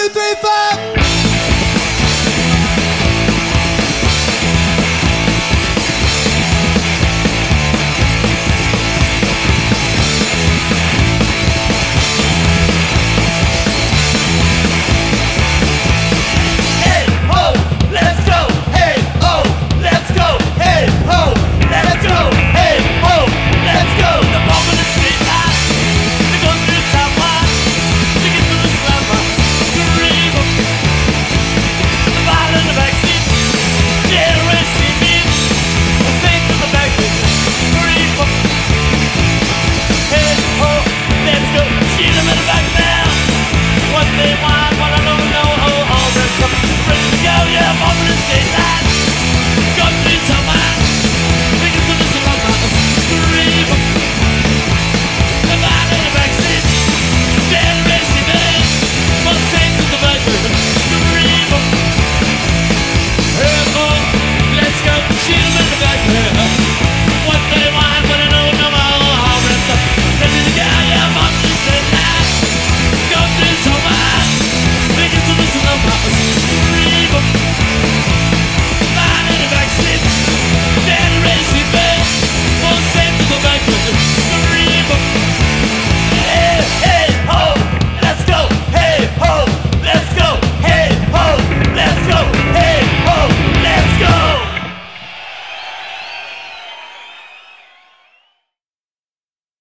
two, three, four.